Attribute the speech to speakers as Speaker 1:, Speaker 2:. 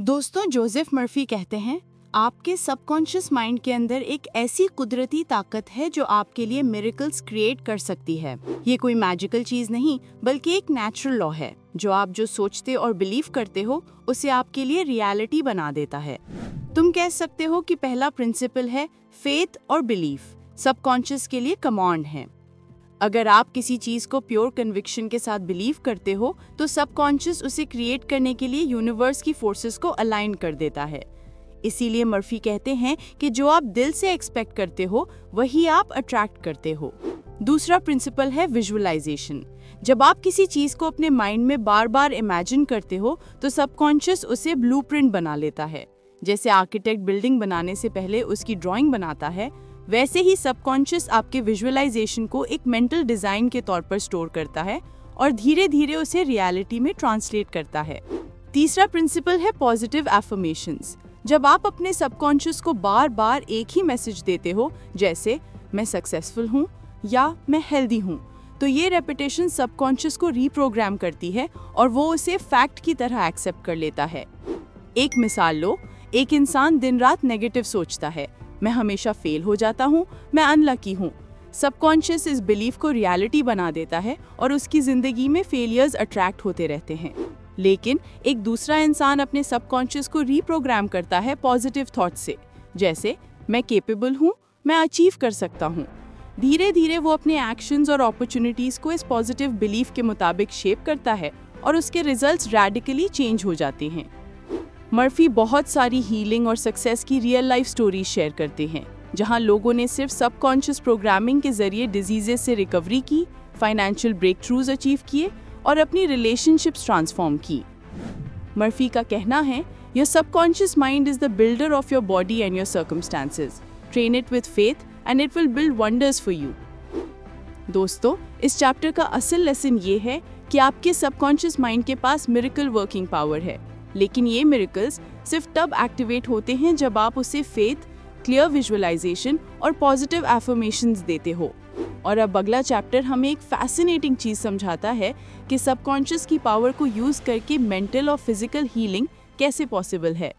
Speaker 1: दोस्तों, Joseph Murphy कहते हैं, आपके सबकॉन्शियस माइंड के अंदर एक ऐसी कुदरती ताकत है जो आपके लिए मिरेकल्स क्रिएट कर सकती है। ये कोई मैजिकल चीज़ नहीं, बल्कि एक नेचुरल लॉ है, जो आप जो सोचते और बिलीव करते हो, उसे आपके लिए रियलिटी बना देता है। तुम कह सकते हो कि पहला प्रिंसिपल है फेथ और बिलीफ सबकॉन्शियस के लिए कमांड है। अगर आप किसी चीज़ को प्योर कन्विक्शन के साथ बिलीव करते हो तो सबकॉन्शियस उसे क्रिएट करने के लिए यूनिवर्स की फोर्सेस को अलाइन कर देता है। इसीलिए मर्फी कहते हैं कि जो आप दिल से एक्सपेक्ट करते हो, वही आप अट्रैक्ट करते हो। दूसरा प्रिंसिपल है विजुअलाइजेशन जब आप किसी चीज़ को अपने माइंड में बार बार इमेजिन करते हो तो सबकॉन्शियस उसे ब्लूप्रिंट बना लेता है। जैसे आर्किटेक्ट बिल्डिंग बनाने से पहले उसकी ड्राइंग बनाता है वैसे ही सबकॉन्शियस आपके विजुअलाइजेशन को एक मेंटल डिज़ाइन के तौर पर स्टोर करता है और धीरे धीरे उसे रियलिटी में ट्रांसलेट करता है। तीसरा प्रिंसिपल है पॉजिटिव एफर्मेशंस जब आप अपने सबकॉन्शियस को बार बार एक ही मैसेज देते हो, जैसे, मैं सक्सेसफुल हूँ या, मैं हेल्दी हूँ तो ये रेपिटेशन सबकॉन्शियस को रीप्रोग्राम करती है और वो उसे फैक्ट की तरह एक्सेप्ट कर लेता है। एक मिसाल लो, एक इंसान दिन रात नेगेटिव सोचता है। मैं हमेशा फेल हो जाता हूँ, मैं अनलकी हूँ। सबकॉन्शियस इस बिलीफ को रियलिटी बना देता है और उसकी ज़िंदगी में फेलियर्स अट्रैक्ट होते रहते हैं। लेकिन एक दूसरा इंसान अपने सबकॉन्शियस को रीप्रोग्राम करता है पॉजिटिव थॉट से। जैसे, मैं केपेबल हूँ, मैं अचीव कर सकता हूँ। धीरे धीरे वो अपने एक्शंस और अपॉर्चुनिटीज़ को इस पॉजिटिव बिलीफ के मुताबिक शेप करता है और उसके रिजल्ट्स रेडिकली चेंज हो जाते हैं। मर्फी बहुत सारी हीलिंग और सक्सेस की रियल लाइफ स्टोरी शेयर करते हैं, जहाँ लोगों ने सिर्फ़ सबकॉन्शियस प्रोग्रामिंग के ज़रिए डिजीजेस से रिकवरी की फाइनेंशियल ब्रेक थ्रूज अचीव किए और अपनी रिलेशनशिप्स ट्रांसफॉर्म की। मर्फी का कहना है your subconscious mind is the builder of your body and your circumstances train it with faith and it will build wonders for you दोस्तों, इस चैप्टर का असल लेसन ये है कि आपके सबकॉन्शियस माइंड के पास मिरिकल वर्किंग पावर है। लेकिन ये मेरिकल्स सिर्फ़ तब एक्टिवेट होते हैं जब आप उसे फेथ क्लियर विजुअलाइजेशन और पॉजिटिव एफर्मेशन देते हो। और अब अगला चैप्टर हमें एक फैसिनेटिंग चीज़ समझाता है कि सबकॉन्शियस की पावर को यूज़ करके मेंटल और फ़िज़िकल हीलिंग कैसे पॉसिबल है।